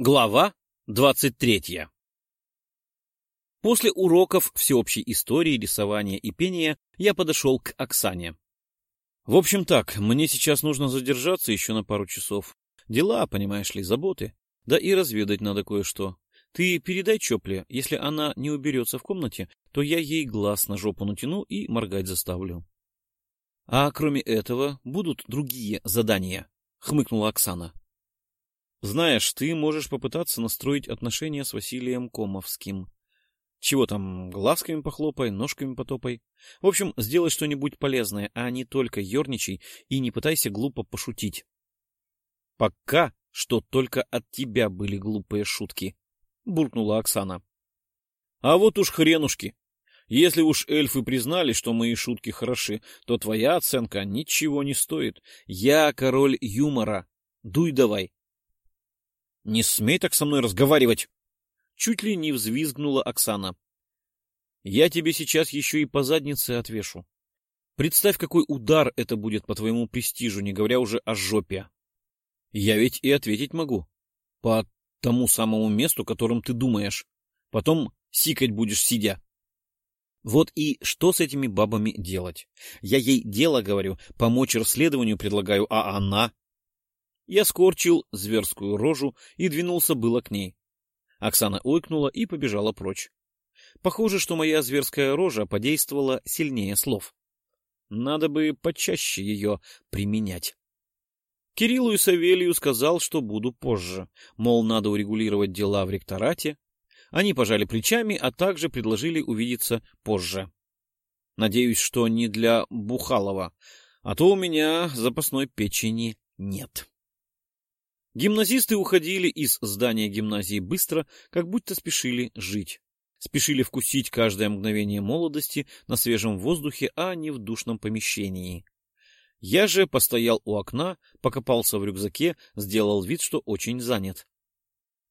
Глава двадцать третья После уроков всеобщей истории, рисования и пения я подошел к Оксане. В общем так, мне сейчас нужно задержаться еще на пару часов. Дела, понимаешь ли, заботы. Да и разведать надо кое-что. Ты передай Чопле, если она не уберется в комнате, то я ей глаз на жопу натяну и моргать заставлю. — А кроме этого будут другие задания, — хмыкнула Оксана. Знаешь, ты можешь попытаться настроить отношения с Василием Комовским. Чего там, глазками похлопай, ножками потопай. В общем, сделай что-нибудь полезное, а не только ерничай и не пытайся глупо пошутить. Пока что только от тебя были глупые шутки, — буркнула Оксана. А вот уж хренушки. Если уж эльфы признали, что мои шутки хороши, то твоя оценка ничего не стоит. Я король юмора. Дуй давай. Не смей так со мной разговаривать! Чуть ли не взвизгнула Оксана. Я тебе сейчас еще и по заднице отвешу. Представь, какой удар это будет по твоему престижу, не говоря уже о жопе. Я ведь и ответить могу. По тому самому месту, которым ты думаешь. Потом сикать будешь сидя. Вот и что с этими бабами делать? Я ей дело говорю, помочь расследованию предлагаю, а она я скорчил зверскую рожу и двинулся было к ней. Оксана ойкнула и побежала прочь. Похоже, что моя зверская рожа подействовала сильнее слов. Надо бы почаще ее применять. Кириллу и Савелию сказал, что буду позже, мол, надо урегулировать дела в ректорате. Они пожали плечами, а также предложили увидеться позже. Надеюсь, что не для Бухалова, а то у меня запасной печени нет. Гимназисты уходили из здания гимназии быстро, как будто спешили жить. Спешили вкусить каждое мгновение молодости на свежем воздухе, а не в душном помещении. Я же постоял у окна, покопался в рюкзаке, сделал вид, что очень занят.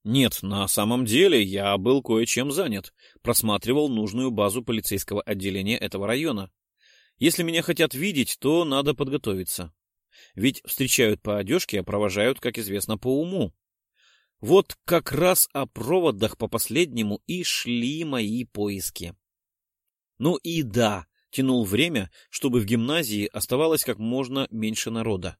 Нет, на самом деле я был кое-чем занят, просматривал нужную базу полицейского отделения этого района. Если меня хотят видеть, то надо подготовиться. Ведь встречают по одежке, а провожают, как известно, по уму. Вот как раз о проводах по последнему и шли мои поиски. Ну и да, тянул время, чтобы в гимназии оставалось как можно меньше народа.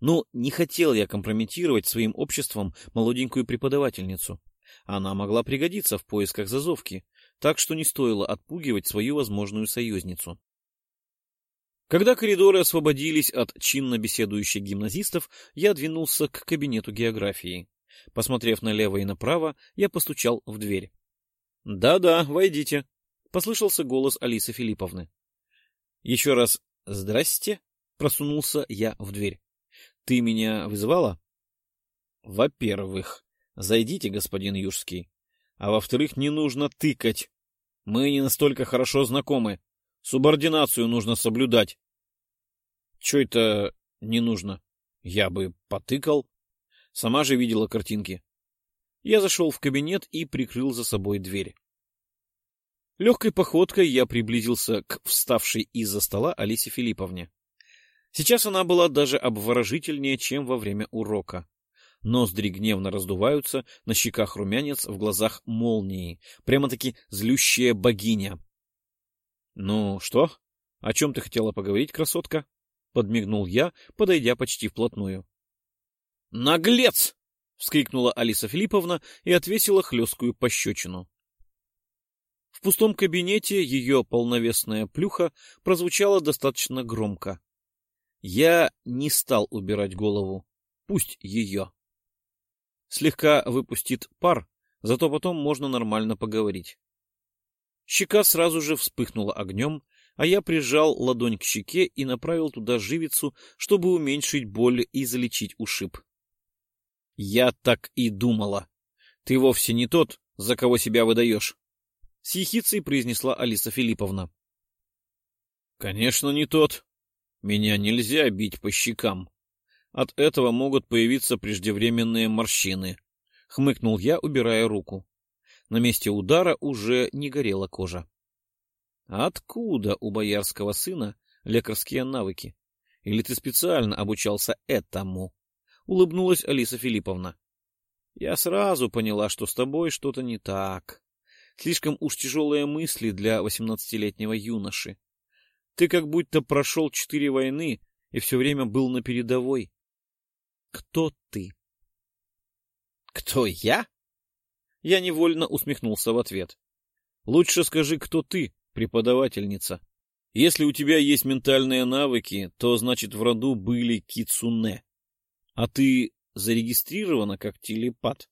Но не хотел я компрометировать своим обществом молоденькую преподавательницу. Она могла пригодиться в поисках зазовки, так что не стоило отпугивать свою возможную союзницу. Когда коридоры освободились от чинно беседующих гимназистов, я двинулся к кабинету географии. Посмотрев налево и направо, я постучал в дверь. «Да-да, войдите», — послышался голос Алисы Филипповны. «Еще раз «здрасте», — просунулся я в дверь. «Ты меня вызывала?» «Во-первых, зайдите, господин Южский. А во-вторых, не нужно тыкать. Мы не настолько хорошо знакомы. Субординацию нужно соблюдать. Че это не нужно? Я бы потыкал. Сама же видела картинки. Я зашел в кабинет и прикрыл за собой дверь. Легкой походкой я приблизился к вставшей из-за стола Алисе Филипповне. Сейчас она была даже обворожительнее, чем во время урока. Ноздри гневно раздуваются, на щеках румянец, в глазах молнии. Прямо-таки злющая богиня. «Ну что? О чем ты хотела поговорить, красотка?» — подмигнул я, подойдя почти вплотную. «Наглец!» — вскрикнула Алиса Филипповна и отвесила хлесткую пощечину. В пустом кабинете ее полновесная плюха прозвучала достаточно громко. Я не стал убирать голову. Пусть ее. Слегка выпустит пар, зато потом можно нормально поговорить. Щека сразу же вспыхнула огнем, а я прижал ладонь к щеке и направил туда живицу, чтобы уменьшить боль и залечить ушиб. — Я так и думала. Ты вовсе не тот, за кого себя выдаешь. С ехицей произнесла Алиса Филипповна. — Конечно, не тот. Меня нельзя бить по щекам. От этого могут появиться преждевременные морщины. Хмыкнул я, убирая руку. На месте удара уже не горела кожа. Откуда у боярского сына лекарские навыки? Или ты специально обучался этому? Улыбнулась Алиса Филипповна. Я сразу поняла, что с тобой что-то не так. Слишком уж тяжелые мысли для восемнадцатилетнего юноши. Ты как будто прошел четыре войны и все время был на передовой. Кто ты? Кто я? Я невольно усмехнулся в ответ. Лучше скажи, кто ты, преподавательница. Если у тебя есть ментальные навыки, то значит в роду были кицуне. А ты зарегистрирована как телепат.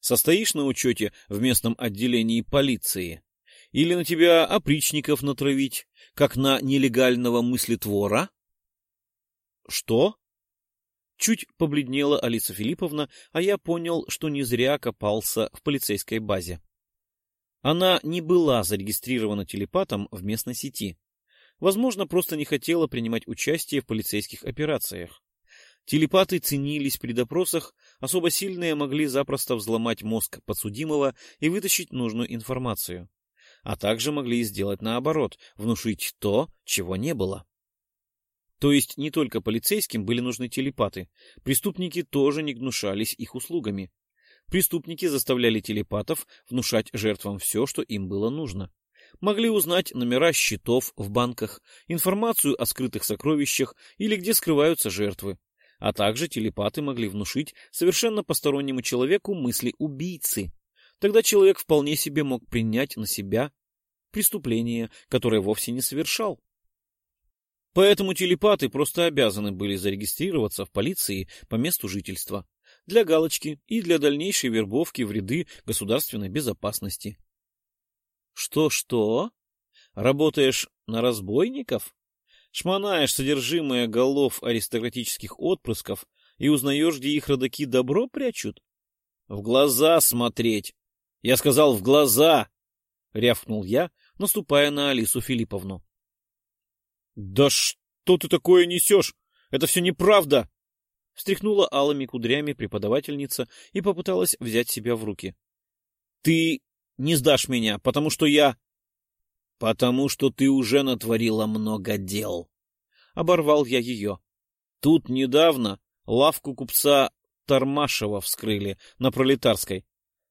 Состоишь на учете в местном отделении полиции? Или на тебя опричников натравить, как на нелегального мыслетвора? Что? Чуть побледнела Алиса Филипповна, а я понял, что не зря копался в полицейской базе. Она не была зарегистрирована телепатом в местной сети. Возможно, просто не хотела принимать участие в полицейских операциях. Телепаты ценились при допросах, особо сильные могли запросто взломать мозг подсудимого и вытащить нужную информацию. А также могли сделать наоборот, внушить то, чего не было. То есть не только полицейским были нужны телепаты, преступники тоже не гнушались их услугами. Преступники заставляли телепатов внушать жертвам все, что им было нужно. Могли узнать номера счетов в банках, информацию о скрытых сокровищах или где скрываются жертвы. А также телепаты могли внушить совершенно постороннему человеку мысли убийцы. Тогда человек вполне себе мог принять на себя преступление, которое вовсе не совершал. Поэтому телепаты просто обязаны были зарегистрироваться в полиции по месту жительства, для галочки и для дальнейшей вербовки в ряды государственной безопасности. Что-что? Работаешь на разбойников? Шмонаешь содержимое голов аристократических отпрысков и узнаешь, где их родаки добро прячут? В глаза смотреть! Я сказал, в глаза! — рявкнул я, наступая на Алису Филипповну. — Да что ты такое несешь? Это все неправда! — встряхнула алыми кудрями преподавательница и попыталась взять себя в руки. — Ты не сдашь меня, потому что я... — Потому что ты уже натворила много дел. Оборвал я ее. Тут недавно лавку купца Тормашева вскрыли на Пролетарской.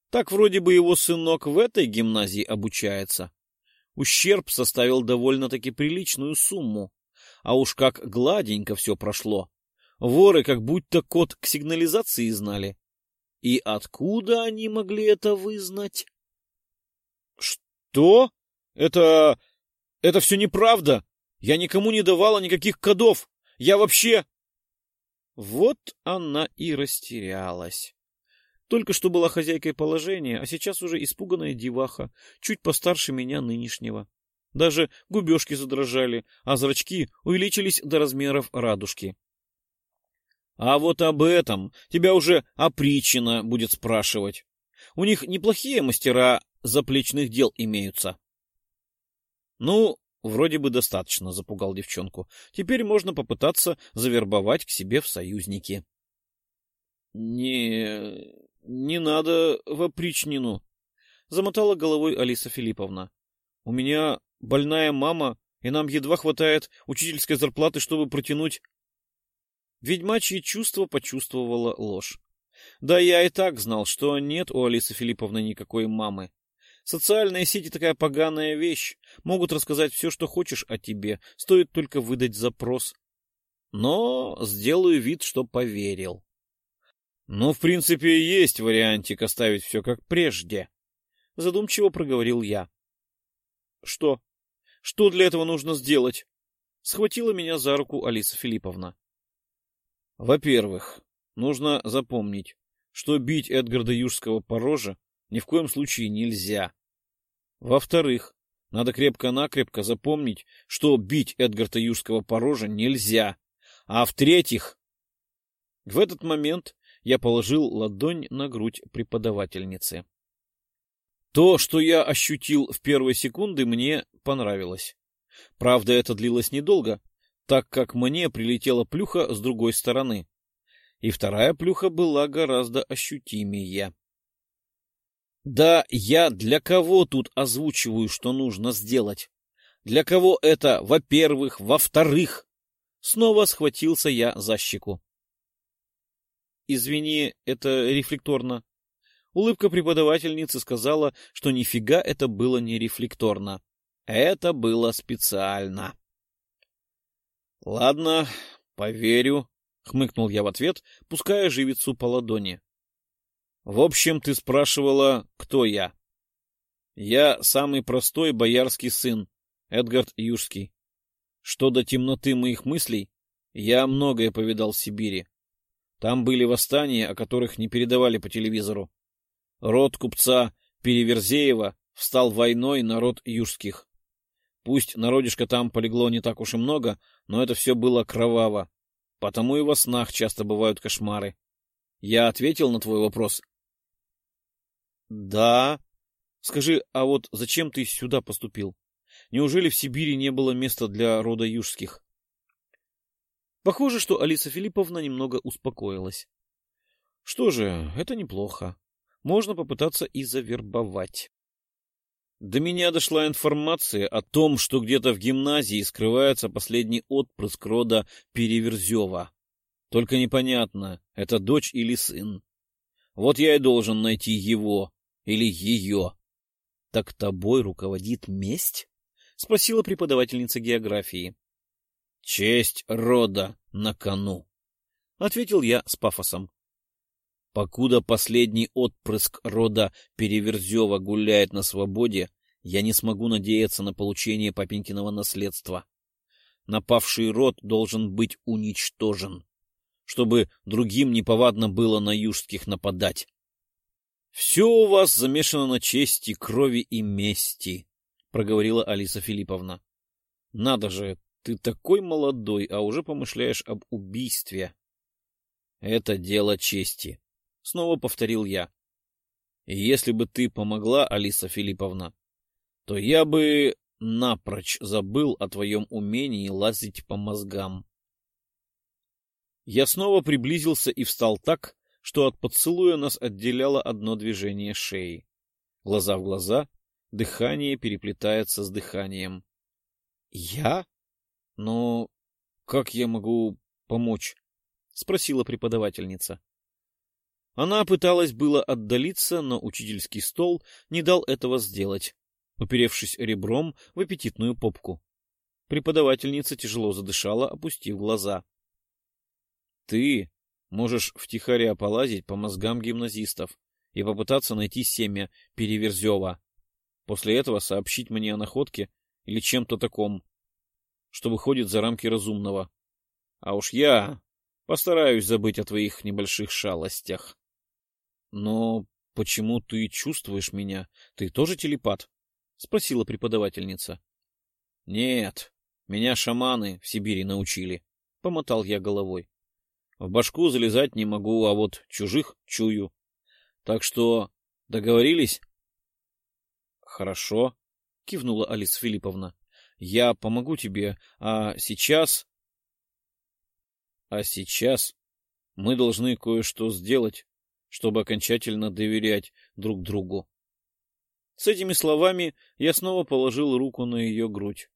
Так вроде бы его сынок в этой гимназии обучается. Ущерб составил довольно-таки приличную сумму. А уж как гладенько все прошло. Воры как будто код к сигнализации знали. И откуда они могли это вызнать? — Что? Это... это все неправда. Я никому не давала никаких кодов. Я вообще... Вот она и растерялась. Только что была хозяйкой положения, а сейчас уже испуганная деваха, чуть постарше меня нынешнего. Даже губежки задрожали, а зрачки увеличились до размеров радужки. — А вот об этом тебя уже опричина будет спрашивать. У них неплохие мастера заплечных дел имеются. — Ну, вроде бы достаточно, — запугал девчонку. Теперь можно попытаться завербовать к себе в союзники. — Не... Не надо в опричнину, — замотала головой Алиса Филипповна. — У меня больная мама, и нам едва хватает учительской зарплаты, чтобы протянуть... Ведьмачье чувство почувствовало ложь. Да я и так знал, что нет у Алисы Филипповны никакой мамы. Социальные сети такая поганая вещь. Могут рассказать все, что хочешь о тебе, стоит только выдать запрос. Но сделаю вид, что поверил. Ну, в принципе, есть вариантик оставить все как прежде. Задумчиво проговорил я. Что? Что для этого нужно сделать? Схватила меня за руку Алиса Филипповна. Во-первых, нужно запомнить, что бить Эдгарда Южского по роже ни в коем случае нельзя. Во-вторых, надо крепко-накрепко запомнить, что бить Эдгарда Южского по роже нельзя. А в-третьих, в этот момент я положил ладонь на грудь преподавательницы. То, что я ощутил в первые секунды, мне понравилось. Правда, это длилось недолго, так как мне прилетела плюха с другой стороны. И вторая плюха была гораздо ощутимее. Да я для кого тут озвучиваю, что нужно сделать? Для кого это, во-первых, во-вторых? Снова схватился я за щеку. Извини, это рефлекторно. Улыбка преподавательницы сказала, что нифига это было не рефлекторно. Это было специально. — Ладно, поверю, — хмыкнул я в ответ, пуская живицу по ладони. — В общем, ты спрашивала, кто я. Я самый простой боярский сын, Эдгард Южский. Что до темноты моих мыслей, я многое повидал в Сибири. Там были восстания, о которых не передавали по телевизору. Род купца Переверзеева встал войной на род южских. Пусть народишко там полегло не так уж и много, но это все было кроваво. Потому и во снах часто бывают кошмары. Я ответил на твой вопрос? — Да. Скажи, а вот зачем ты сюда поступил? Неужели в Сибири не было места для рода южских? Похоже, что Алиса Филипповна немного успокоилась. Что же, это неплохо можно попытаться и завербовать. До меня дошла информация о том, что где-то в гимназии скрывается последний отпрыск рода Переверзева. Только непонятно, это дочь или сын. Вот я и должен найти его или ее. — Так тобой руководит месть? — спросила преподавательница географии. — Честь рода на кону, — ответил я с пафосом. Покуда последний отпрыск рода Переверзева гуляет на свободе, я не смогу надеяться на получение папенькиного наследства. Напавший род должен быть уничтожен, чтобы другим неповадно было на южских нападать. — Все у вас замешано на чести, крови и мести, — проговорила Алиса Филипповна. — Надо же, ты такой молодой, а уже помышляешь об убийстве. — Это дело чести, — снова повторил я. «Если бы ты помогла, Алиса Филипповна, то я бы напрочь забыл о твоем умении лазить по мозгам». Я снова приблизился и встал так, что от поцелуя нас отделяло одно движение шеи. Глаза в глаза, дыхание переплетается с дыханием. «Я? Но как я могу помочь?» — спросила преподавательница. Она пыталась было отдалиться, но учительский стол не дал этого сделать, уперевшись ребром в аппетитную попку. Преподавательница тяжело задышала, опустив глаза. — Ты можешь втихаря полазить по мозгам гимназистов и попытаться найти семя Переверзева. После этого сообщить мне о находке или чем-то таком, что выходит за рамки разумного. А уж я постараюсь забыть о твоих небольших шалостях. — Но почему ты чувствуешь меня? Ты тоже телепат? — спросила преподавательница. — Нет, меня шаманы в Сибири научили, — помотал я головой. В башку залезать не могу, а вот чужих чую. Так что договорились? — Хорошо, — кивнула Алиса Филипповна. — Я помогу тебе, а сейчас... — А сейчас мы должны кое-что сделать чтобы окончательно доверять друг другу. С этими словами я снова положил руку на ее грудь.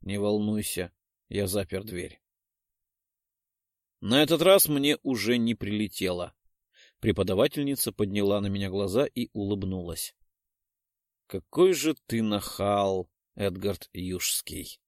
Не волнуйся, я запер дверь. На этот раз мне уже не прилетело. Преподавательница подняла на меня глаза и улыбнулась. — Какой же ты нахал, Эдгард Южский!